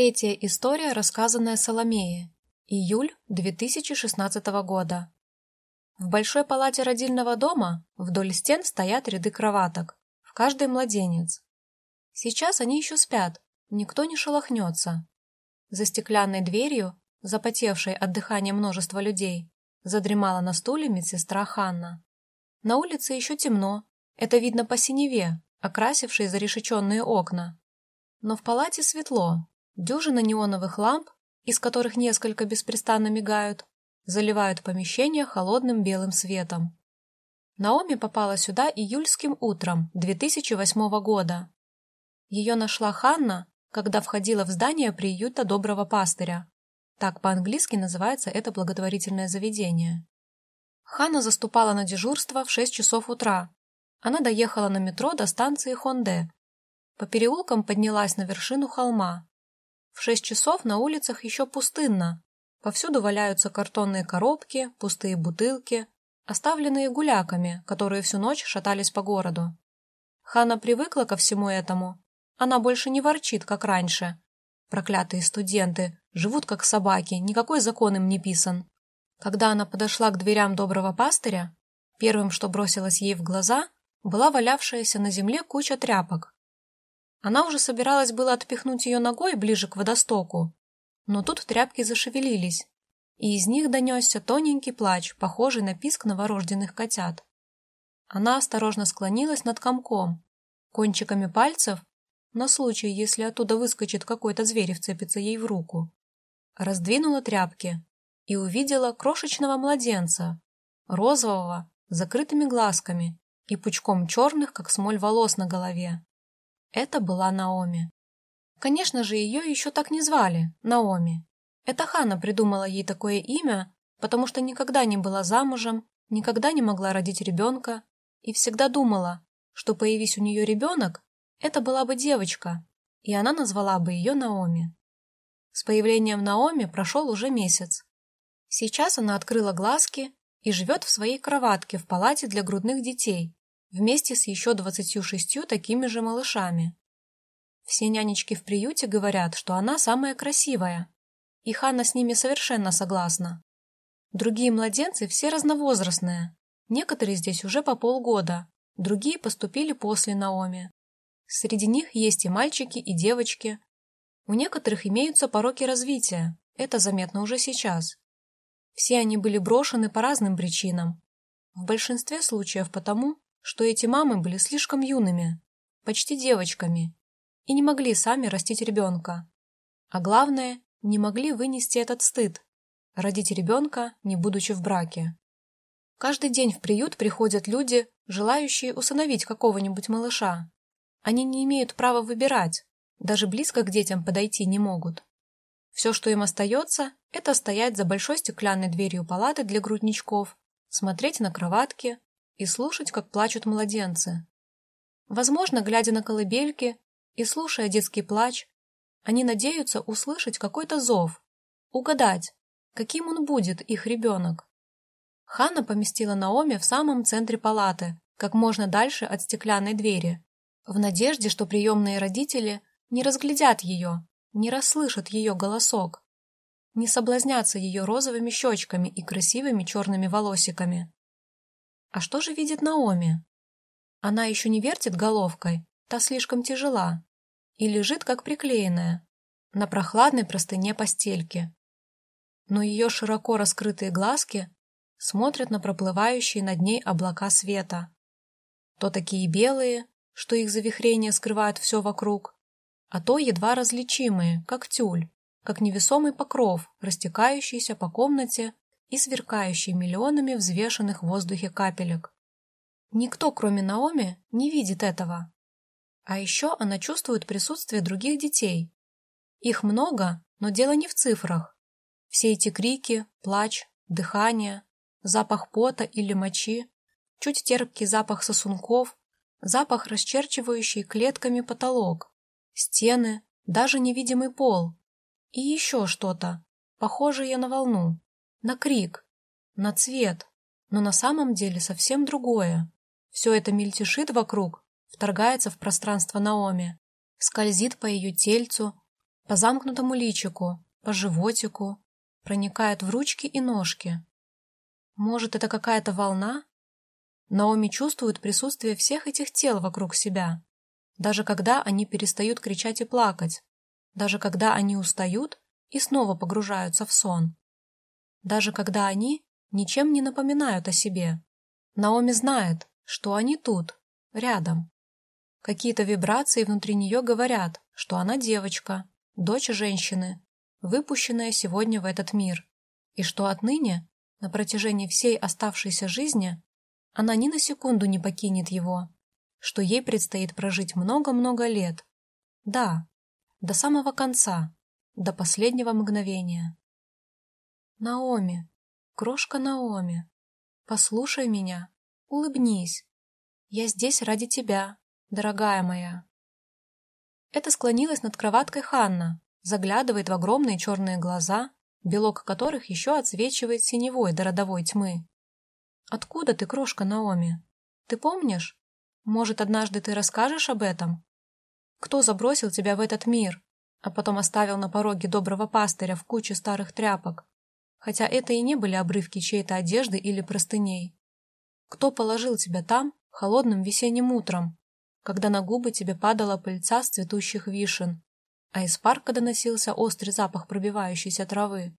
Третья история, рассказанная Соломее. Июль 2016 года. В большой палате родильного дома вдоль стен стоят ряды кроваток, в каждой младенец. Сейчас они еще спят, никто не шелохнется. За стеклянной дверью, запотевшей от дыхания множества людей, задремала на стуле медсестра Ханна. На улице еще темно, это видно по синеве, окрасившей зарешеченные окна. Но в палате светло, Дюжина неоновых ламп, из которых несколько беспрестанно мигают, заливают помещение холодным белым светом. Наоми попала сюда июльским утром 2008 года. Ее нашла Ханна, когда входила в здание приюта Доброго Пастыря. Так по-английски называется это благотворительное заведение. Ханна заступала на дежурство в 6 часов утра. Она доехала на метро до станции Хонде. По переулкам поднялась на вершину холма. Шесть часов на улицах еще пустынно. Повсюду валяются картонные коробки, пустые бутылки, оставленные гуляками, которые всю ночь шатались по городу. Хана привыкла ко всему этому. Она больше не ворчит, как раньше. Проклятые студенты, живут как собаки, никакой закон им не писан. Когда она подошла к дверям доброго пастыря, первым, что бросилось ей в глаза, была валявшаяся на земле куча тряпок. Она уже собиралась было отпихнуть ее ногой ближе к водостоку, но тут тряпки зашевелились, и из них донесся тоненький плач, похожий на писк новорожденных котят. Она осторожно склонилась над комком, кончиками пальцев, на случай, если оттуда выскочит какой-то зверь и вцепится ей в руку, раздвинула тряпки и увидела крошечного младенца, розового, с закрытыми глазками и пучком черных, как смоль волос на голове. Это была Наоми. Конечно же, ее еще так не звали, Наоми. Это Хана придумала ей такое имя, потому что никогда не была замужем, никогда не могла родить ребенка и всегда думала, что появись у нее ребенок, это была бы девочка, и она назвала бы ее Наоми. С появлением Наоми прошел уже месяц. Сейчас она открыла глазки и живет в своей кроватке в палате для грудных детей, вместе с еще двадцатью шестью такими же малышами. Все нянечки в приюте говорят, что она самая красивая, и Ханна с ними совершенно согласна. Другие младенцы все разновозрастные, некоторые здесь уже по полгода, другие поступили после Наоми. Среди них есть и мальчики, и девочки. У некоторых имеются пороки развития, это заметно уже сейчас. Все они были брошены по разным причинам. В большинстве случаев потому, что эти мамы были слишком юными, почти девочками, и не могли сами растить ребенка. А главное, не могли вынести этот стыд, родить ребенка, не будучи в браке. Каждый день в приют приходят люди, желающие усыновить какого-нибудь малыша. Они не имеют права выбирать, даже близко к детям подойти не могут. Все, что им остается, это стоять за большой стеклянной дверью палаты для грудничков, смотреть на кроватки, и слушать, как плачут младенцы. Возможно, глядя на колыбельки и слушая детский плач, они надеются услышать какой-то зов, угадать, каким он будет, их ребенок. Ханна поместила Наоми в самом центре палаты, как можно дальше от стеклянной двери, в надежде, что приемные родители не разглядят ее, не расслышат ее голосок, не соблазнятся ее розовыми щечками и красивыми черными волосиками. А что же видит Наоми? Она еще не вертит головкой, та слишком тяжела, и лежит как приклеенная на прохладной простыне постельки. Но ее широко раскрытые глазки смотрят на проплывающие над ней облака света. То такие белые, что их завихрение скрывает все вокруг, а то едва различимые, как тюль, как невесомый покров, растекающийся по комнате и сверкающий миллионами взвешенных в воздухе капелек. Никто, кроме Наоми, не видит этого. А еще она чувствует присутствие других детей. Их много, но дело не в цифрах. Все эти крики, плач, дыхание, запах пота или мочи, чуть терпкий запах сосунков, запах, расчерчивающий клетками потолок, стены, даже невидимый пол и еще что-то, похожее на волну на крик, на цвет, но на самом деле совсем другое. Все это мельтешит вокруг, вторгается в пространство Наоми, скользит по ее тельцу, по замкнутому личику, по животику, проникает в ручки и ножки. Может, это какая-то волна? Наоми чувствует присутствие всех этих тел вокруг себя, даже когда они перестают кричать и плакать, даже когда они устают и снова погружаются в сон, даже когда они ничем не напоминают о себе. Наоми знает, что они тут, рядом. Какие-то вибрации внутри нее говорят, что она девочка, дочь женщины, выпущенная сегодня в этот мир, и что отныне, на протяжении всей оставшейся жизни, она ни на секунду не покинет его, что ей предстоит прожить много-много лет. Да, до самого конца, до последнего мгновения. Наоми, крошка Наоми, послушай меня, улыбнись. Я здесь ради тебя, дорогая моя. Это склонилась над кроваткой Ханна, заглядывает в огромные черные глаза, белок которых еще отсвечивает синевой до родовой тьмы. «Откуда ты, крошка Наоми? Ты помнишь? Может, однажды ты расскажешь об этом? Кто забросил тебя в этот мир, а потом оставил на пороге доброго пастыря в куче старых тряпок, хотя это и не были обрывки чьей-то одежды или простыней? Кто положил тебя там холодным весенним утром, когда на губы тебе падала пыльца с цветущих вишен, а из парка доносился острый запах пробивающейся травы?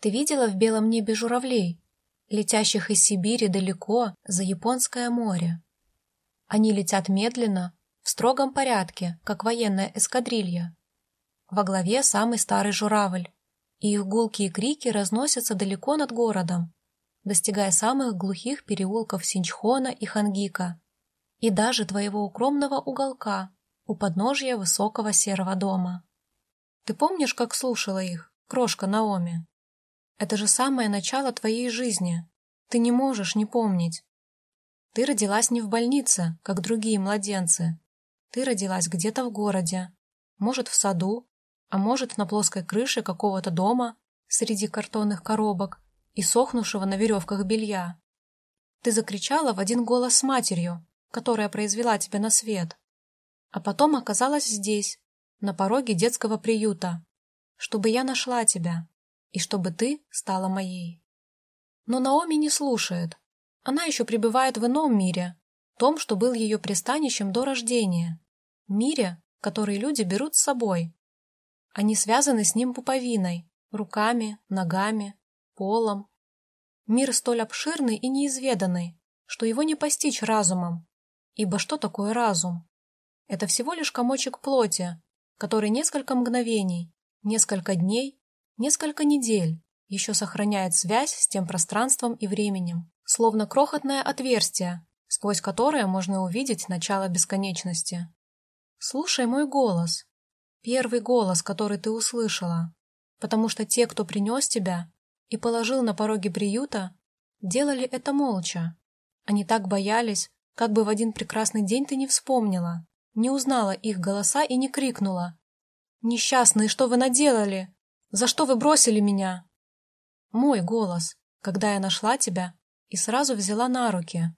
Ты видела в белом небе журавлей, летящих из Сибири далеко за Японское море? Они летят медленно, в строгом порядке, как военная эскадрилья. Во главе самый старый журавль, и их гулкие крики разносятся далеко над городом, достигая самых глухих переулков Синчхона и Хангика, и даже твоего укромного уголка у подножья высокого серого дома. Ты помнишь, как слушала их, крошка Наоми? Это же самое начало твоей жизни. Ты не можешь не помнить. Ты родилась не в больнице, как другие младенцы. Ты родилась где-то в городе, может, в саду, а может, на плоской крыше какого-то дома среди картонных коробок и сохнувшего на веревках белья. Ты закричала в один голос с матерью, которая произвела тебя на свет, а потом оказалась здесь, на пороге детского приюта, чтобы я нашла тебя и чтобы ты стала моей. Но Наоми не слушает. Она еще пребывает в ином мире, том, что был ее пристанищем до рождения, мире, который люди берут с собой, они связаны с ним пуповиной, руками, ногами, полом. Мир столь обширный и неизведанный, что его не постичь разумом. Ибо что такое разум? Это всего лишь комочек плоти, который несколько мгновений, несколько дней, несколько недель еще сохраняет связь с тем пространством и временем, словно крохотное отверстие, сквозь которое можно увидеть начало бесконечности. Слушай мой голос, Первый голос, который ты услышала, потому что те, кто принес тебя и положил на пороге приюта, делали это молча. Они так боялись, как бы в один прекрасный день ты не вспомнила, не узнала их голоса и не крикнула. «Несчастные, что вы наделали? За что вы бросили меня?» Мой голос, когда я нашла тебя и сразу взяла на руки.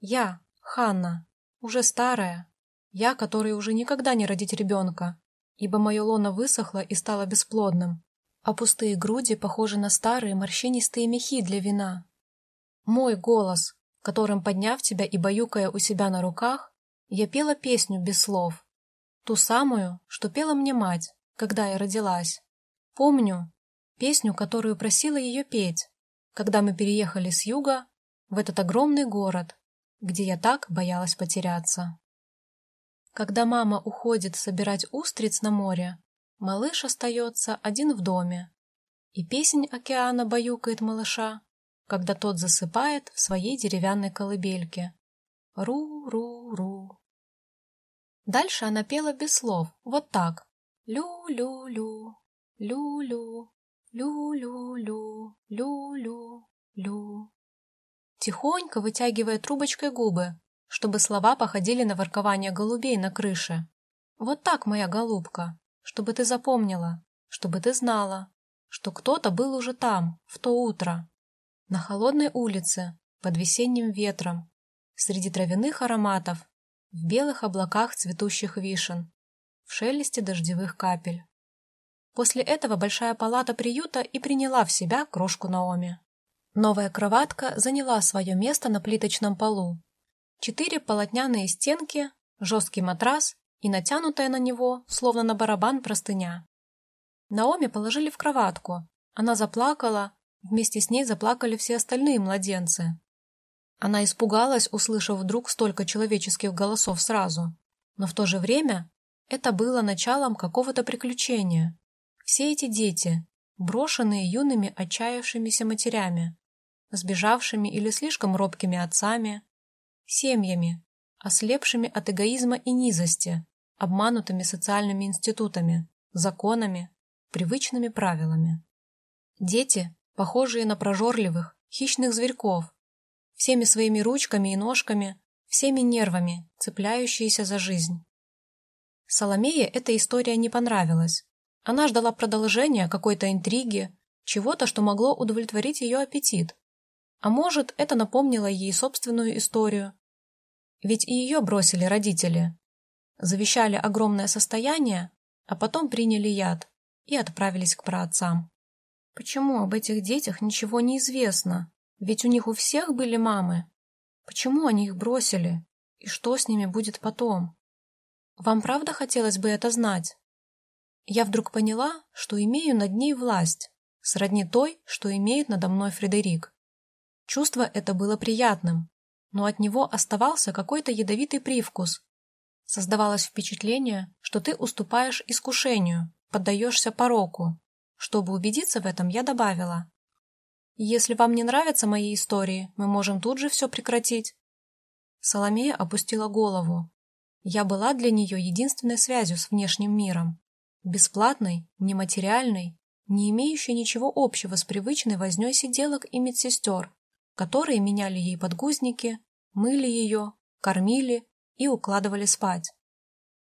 Я, Ханна, уже старая, я, которой уже никогда не родить ребенка, ибо мое лоно высохло и стало бесплодным, а пустые груди похожи на старые морщинистые мехи для вина. Мой голос, которым, подняв тебя и баюкая у себя на руках, я пела песню без слов, ту самую, что пела мне мать, когда я родилась. Помню песню, которую просила ее петь, когда мы переехали с юга в этот огромный город, где я так боялась потеряться. Когда мама уходит собирать устриц на море, малыш остается один в доме. И песнь океана баюкает малыша, когда тот засыпает в своей деревянной колыбельке. Ру-ру-ру. Дальше она пела без слов, вот так. Лю-лю-лю, лю-лю, лю-лю-лю, лю-лю-лю. Тихонько вытягивая трубочкой губы, чтобы слова походили на воркование голубей на крыше. Вот так, моя голубка, чтобы ты запомнила, чтобы ты знала, что кто-то был уже там, в то утро, на холодной улице, под весенним ветром, среди травяных ароматов, в белых облаках цветущих вишен, в шелесте дождевых капель. После этого большая палата приюта и приняла в себя крошку Наоми. Новая кроватка заняла свое место на плиточном полу. Четыре полотняные стенки, жесткий матрас и натянутая на него, словно на барабан, простыня. Наоми положили в кроватку. Она заплакала, вместе с ней заплакали все остальные младенцы. Она испугалась, услышав вдруг столько человеческих голосов сразу. Но в то же время это было началом какого-то приключения. Все эти дети, брошенные юными отчаявшимися матерями, сбежавшими или слишком робкими отцами, семьями, ослепшими от эгоизма и низости, обманутыми социальными институтами, законами, привычными правилами. Дети, похожие на прожорливых, хищных зверьков, всеми своими ручками и ножками, всеми нервами, цепляющиеся за жизнь. Соломее эта история не понравилась. Она ждала продолжения какой-то интриги, чего-то, что могло удовлетворить ее аппетит. А может, это напомнило ей собственную историю. Ведь и ее бросили родители. Завещали огромное состояние, а потом приняли яд и отправились к праотцам. Почему об этих детях ничего не известно? Ведь у них у всех были мамы. Почему они их бросили? И что с ними будет потом? Вам правда хотелось бы это знать? Я вдруг поняла, что имею над ней власть, сродни той, что имеет надо мной Фредерик. Чувство это было приятным, но от него оставался какой-то ядовитый привкус. Создавалось впечатление, что ты уступаешь искушению, поддаешься пороку. Чтобы убедиться в этом, я добавила. Если вам не нравятся мои истории, мы можем тут же все прекратить. Соломея опустила голову. Я была для нее единственной связью с внешним миром. Бесплатной, нематериальной, не имеющей ничего общего с привычной возней сиделок и медсестер, которые меняли ей подгузники, мыли ее, кормили и укладывали спать.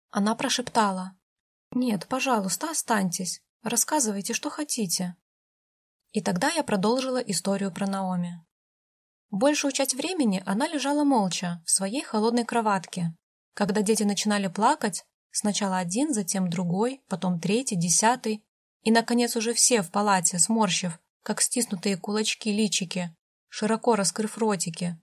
Она прошептала. «Нет, пожалуйста, останьтесь. Рассказывайте, что хотите». И тогда я продолжила историю про Наоми. Большую часть времени она лежала молча в своей холодной кроватке. Когда дети начинали плакать, сначала один, затем другой, потом третий, десятый, и, наконец, уже все в палате, сморщив, как стиснутые кулачки личики, широко раскрыв ротики,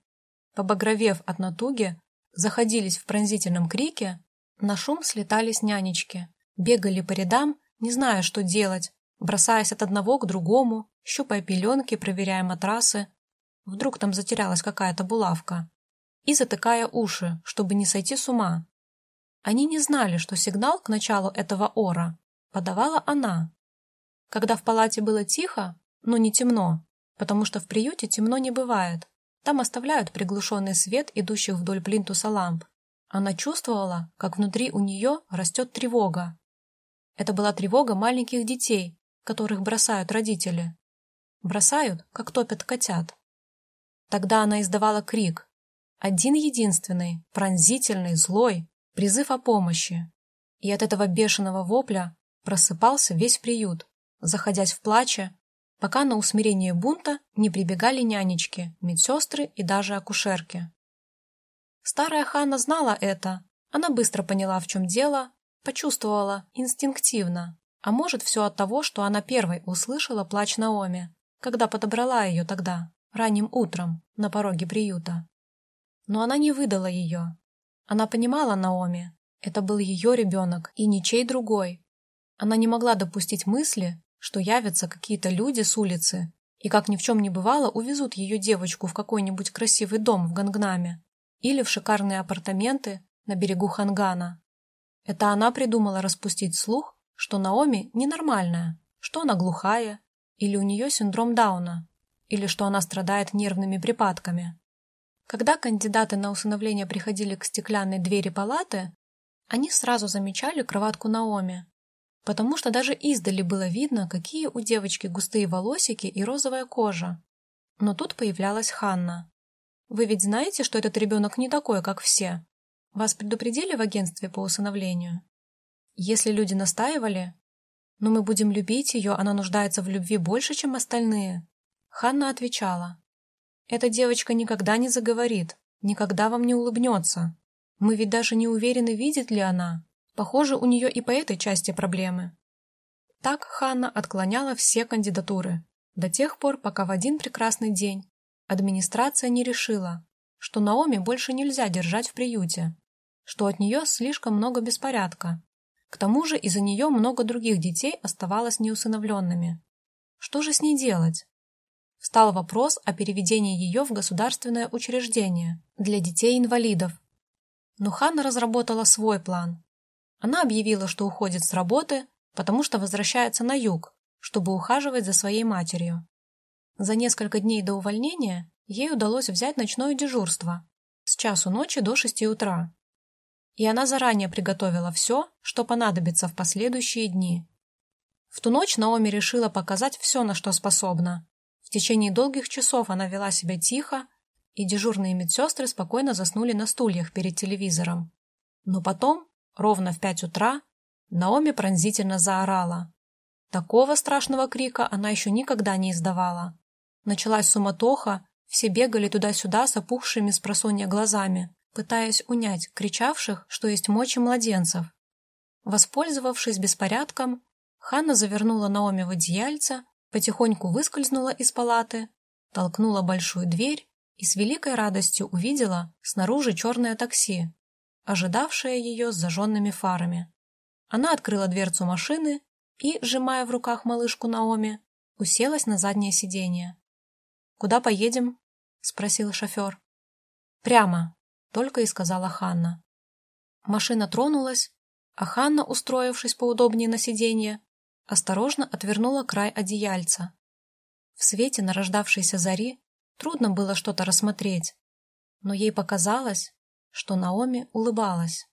побагровев от натуги, заходились в пронзительном крике, на шум слетались нянечки, бегали по рядам, не зная, что делать, бросаясь от одного к другому, щупая пеленки, проверяя матрасы. Вдруг там затерялась какая-то булавка. И затыкая уши, чтобы не сойти с ума. Они не знали, что сигнал к началу этого ора подавала она. Когда в палате было тихо, но не темно, потому что в приюте темно не бывает, там оставляют приглушенный свет, идущих вдоль плинтуса ламп. Она чувствовала, как внутри у нее растет тревога. Это была тревога маленьких детей, которых бросают родители. Бросают, как топят котят. Тогда она издавала крик. Один единственный, пронзительный, злой, призыв о помощи. И от этого бешеного вопля просыпался весь приют, заходясь в плаче, пока на усмирение бунта не прибегали нянечки, медсестры и даже акушерки. Старая Ханна знала это. Она быстро поняла, в чем дело, почувствовала инстинктивно. А может, все от того, что она первой услышала плач Наоми, когда подобрала ее тогда, ранним утром, на пороге приюта. Но она не выдала ее. Она понимала Наоми. Это был ее ребенок и ничей другой. Она не могла допустить мысли, что явятся какие-то люди с улицы и, как ни в чем не бывало, увезут ее девочку в какой-нибудь красивый дом в Гангнаме или в шикарные апартаменты на берегу Хангана. Это она придумала распустить слух, что Наоми ненормальная, что она глухая, или у нее синдром Дауна, или что она страдает нервными припадками. Когда кандидаты на усыновление приходили к стеклянной двери палаты, они сразу замечали кроватку Наоми, потому что даже издали было видно, какие у девочки густые волосики и розовая кожа. Но тут появлялась Ханна. «Вы ведь знаете, что этот ребенок не такой, как все? Вас предупредили в агентстве по усыновлению?» Если люди настаивали, «Но мы будем любить ее, она нуждается в любви больше, чем остальные», Ханна отвечала, «Эта девочка никогда не заговорит, никогда вам не улыбнется. Мы ведь даже не уверены, видит ли она, Похоже, у нее и по этой части проблемы. Так Ханна отклоняла все кандидатуры, до тех пор, пока в один прекрасный день администрация не решила, что Наоми больше нельзя держать в приюте, что от нее слишком много беспорядка. К тому же из-за нее много других детей оставалось неусыновленными. Что же с ней делать? Встал вопрос о переведении ее в государственное учреждение для детей-инвалидов. Но Ханна разработала свой план. Она объявила, что уходит с работы, потому что возвращается на юг, чтобы ухаживать за своей матерью. За несколько дней до увольнения ей удалось взять ночное дежурство с часу ночи до шести утра. И она заранее приготовила все, что понадобится в последующие дни. В ту ночь Наоми решила показать все, на что способна. В течение долгих часов она вела себя тихо, и дежурные медсестры спокойно заснули на стульях перед телевизором. Но потом, ровно в пять утра, Наоми пронзительно заорала. Такого страшного крика она еще никогда не издавала. Началась суматоха, все бегали туда-сюда с опухшими с просонья глазами, пытаясь унять кричавших, что есть мочи младенцев. Воспользовавшись беспорядком, Ханна завернула Наоми в одеяльце, потихоньку выскользнула из палаты, толкнула большую дверь и с великой радостью увидела снаружи черное такси, ожидавшее ее с зажженными фарами. Она открыла дверцу машины и, сжимая в руках малышку Наоми, уселась на заднее сиденье. «Куда поедем?» — спросил шофер. «Прямо», — только и сказала Ханна. Машина тронулась, а Ханна, устроившись поудобнее на сиденье, осторожно отвернула край одеяльца. В свете нарождавшейся зари трудно было что-то рассмотреть, но ей показалось, что Наоми улыбалась.